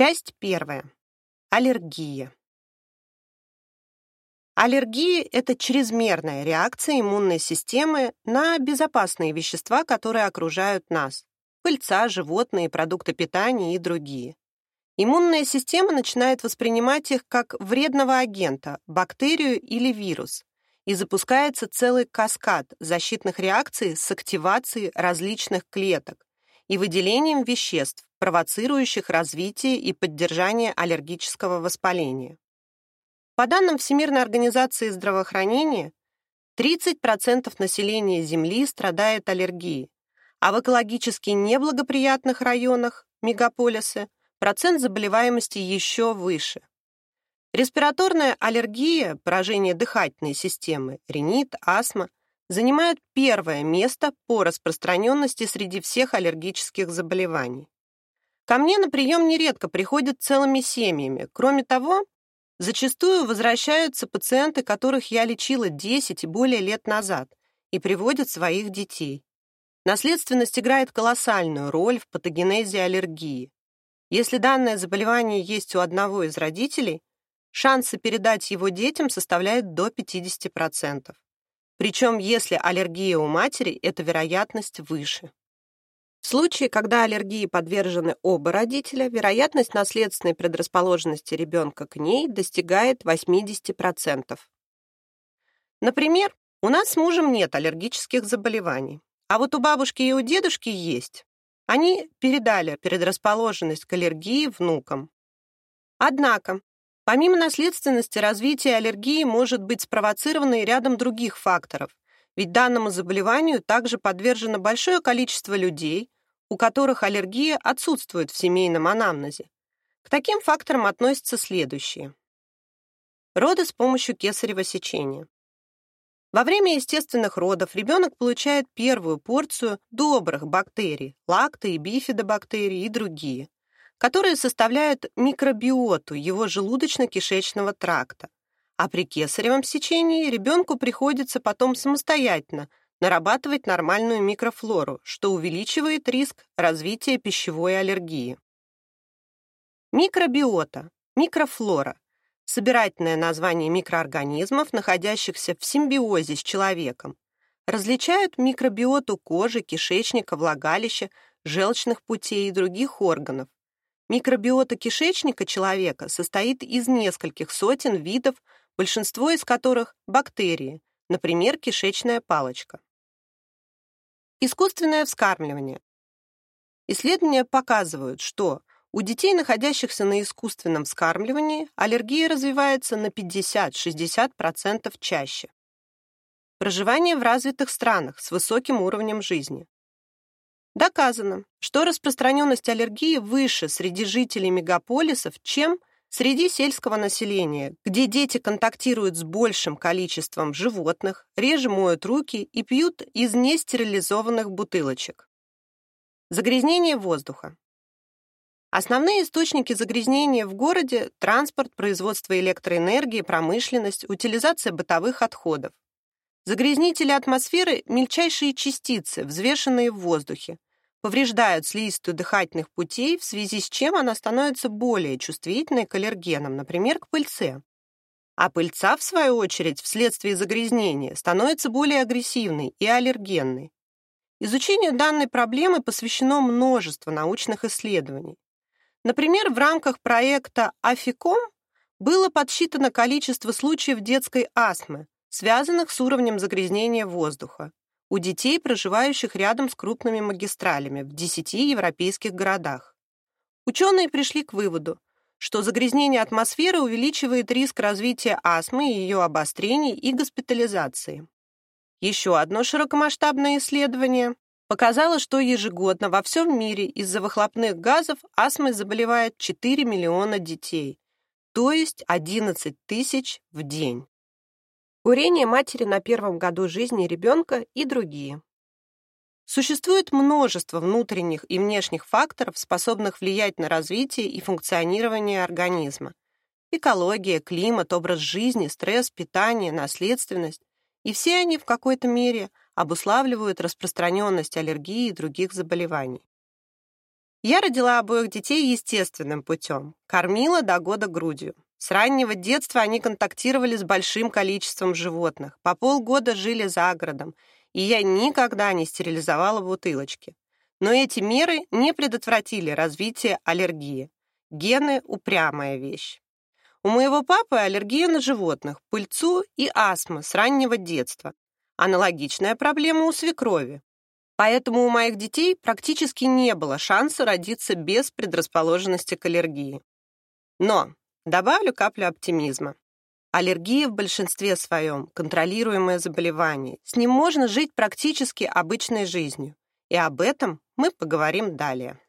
Часть первая. Аллергия. Аллергия – это чрезмерная реакция иммунной системы на безопасные вещества, которые окружают нас – пыльца, животные, продукты питания и другие. Иммунная система начинает воспринимать их как вредного агента, бактерию или вирус, и запускается целый каскад защитных реакций с активацией различных клеток и выделением веществ, провоцирующих развитие и поддержание аллергического воспаления. По данным Всемирной организации здравоохранения, 30% населения Земли страдает аллергией, а в экологически неблагоприятных районах, мегаполисы, процент заболеваемости еще выше. Респираторная аллергия, поражение дыхательной системы, ринит, астма занимают первое место по распространенности среди всех аллергических заболеваний. Ко мне на прием нередко приходят целыми семьями. Кроме того, зачастую возвращаются пациенты, которых я лечила 10 и более лет назад, и приводят своих детей. Наследственность играет колоссальную роль в патогенезе аллергии. Если данное заболевание есть у одного из родителей, шансы передать его детям составляют до 50%. Причем, если аллергия у матери, эта вероятность выше. В случае, когда аллергии подвержены оба родителя, вероятность наследственной предрасположенности ребенка к ней достигает 80%. Например, у нас с мужем нет аллергических заболеваний, а вот у бабушки и у дедушки есть. Они передали предрасположенность к аллергии внукам. Однако, помимо наследственности, развитие аллергии может быть спровоцировано и рядом других факторов, ведь данному заболеванию также подвержено большое количество людей, у которых аллергия отсутствует в семейном анамнезе. К таким факторам относятся следующие. Роды с помощью кесарево сечения. Во время естественных родов ребенок получает первую порцию добрых бактерий, лакто- и бифидобактерий и другие, которые составляют микробиоту его желудочно-кишечного тракта, а при кесаревом сечении ребенку приходится потом самостоятельно нарабатывать нормальную микрофлору, что увеличивает риск развития пищевой аллергии. Микробиота, микрофлора – собирательное название микроорганизмов, находящихся в симбиозе с человеком, различают микробиоту кожи, кишечника, влагалища, желчных путей и других органов. Микробиота кишечника человека состоит из нескольких сотен видов большинство из которых – бактерии, например, кишечная палочка. Искусственное вскармливание. Исследования показывают, что у детей, находящихся на искусственном вскармливании, аллергия развивается на 50-60% чаще. Проживание в развитых странах с высоким уровнем жизни. Доказано, что распространенность аллергии выше среди жителей мегаполисов, чем Среди сельского населения, где дети контактируют с большим количеством животных, реже моют руки и пьют из нестерилизованных бутылочек. Загрязнение воздуха. Основные источники загрязнения в городе – транспорт, производство электроэнергии, промышленность, утилизация бытовых отходов. Загрязнители атмосферы – мельчайшие частицы, взвешенные в воздухе, повреждают слизистую дыхательных путей, в связи с чем она становится более чувствительной к аллергенам, например, к пыльце. А пыльца, в свою очередь, вследствие загрязнения, становится более агрессивной и аллергенной. Изучению данной проблемы посвящено множество научных исследований. Например, в рамках проекта «Афиком» было подсчитано количество случаев детской астмы, связанных с уровнем загрязнения воздуха у детей, проживающих рядом с крупными магистралями в 10 европейских городах. Ученые пришли к выводу, что загрязнение атмосферы увеличивает риск развития астмы ее обострения и госпитализации. Еще одно широкомасштабное исследование показало, что ежегодно во всем мире из-за выхлопных газов астмой заболевает 4 миллиона детей, то есть 11 тысяч в день курение матери на первом году жизни ребенка и другие. Существует множество внутренних и внешних факторов, способных влиять на развитие и функционирование организма. Экология, климат, образ жизни, стресс, питание, наследственность. И все они в какой-то мере обуславливают распространенность аллергии и других заболеваний. Я родила обоих детей естественным путем, кормила до года грудью. С раннего детства они контактировали с большим количеством животных, по полгода жили за городом, и я никогда не стерилизовала бутылочки. Но эти меры не предотвратили развитие аллергии. Гены – упрямая вещь. У моего папы аллергия на животных, пыльцу и астма с раннего детства. Аналогичная проблема у свекрови. Поэтому у моих детей практически не было шанса родиться без предрасположенности к аллергии. Но добавлю каплю оптимизма. Аллергия в большинстве своем – контролируемое заболевание. С ним можно жить практически обычной жизнью. И об этом мы поговорим далее.